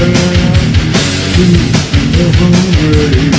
long till then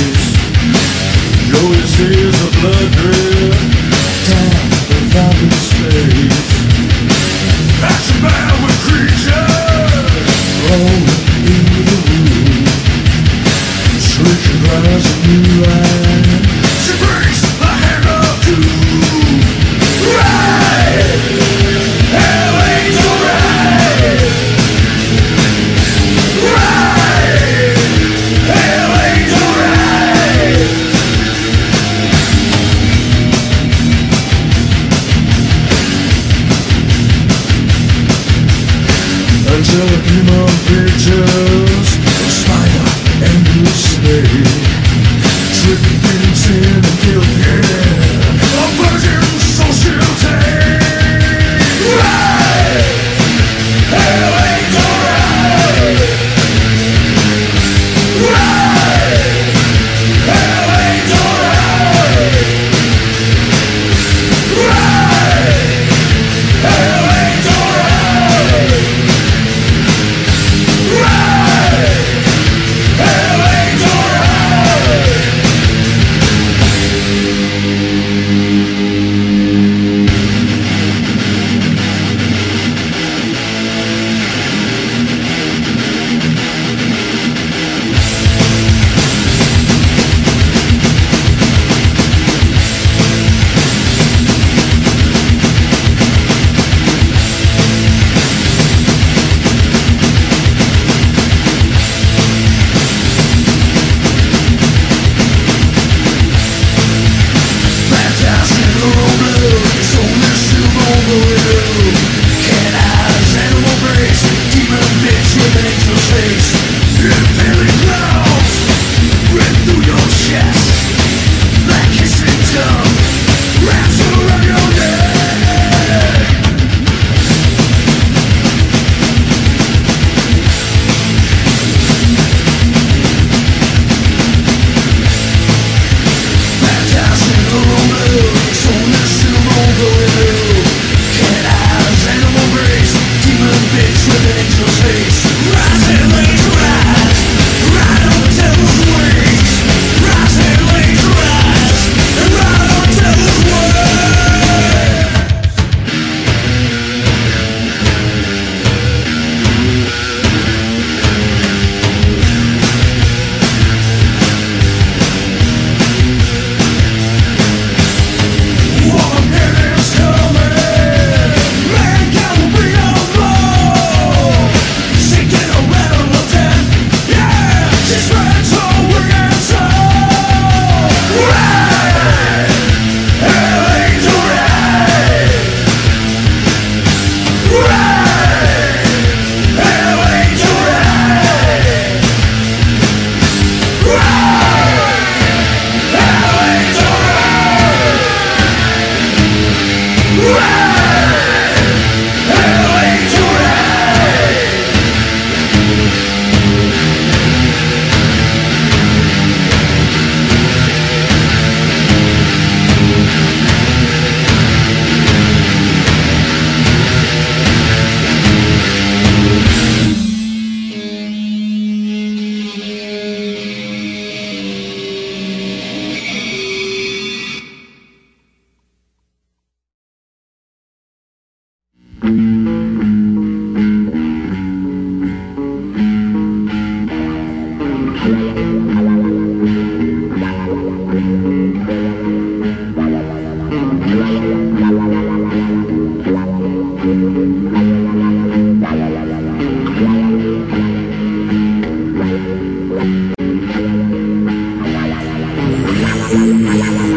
la la la la la.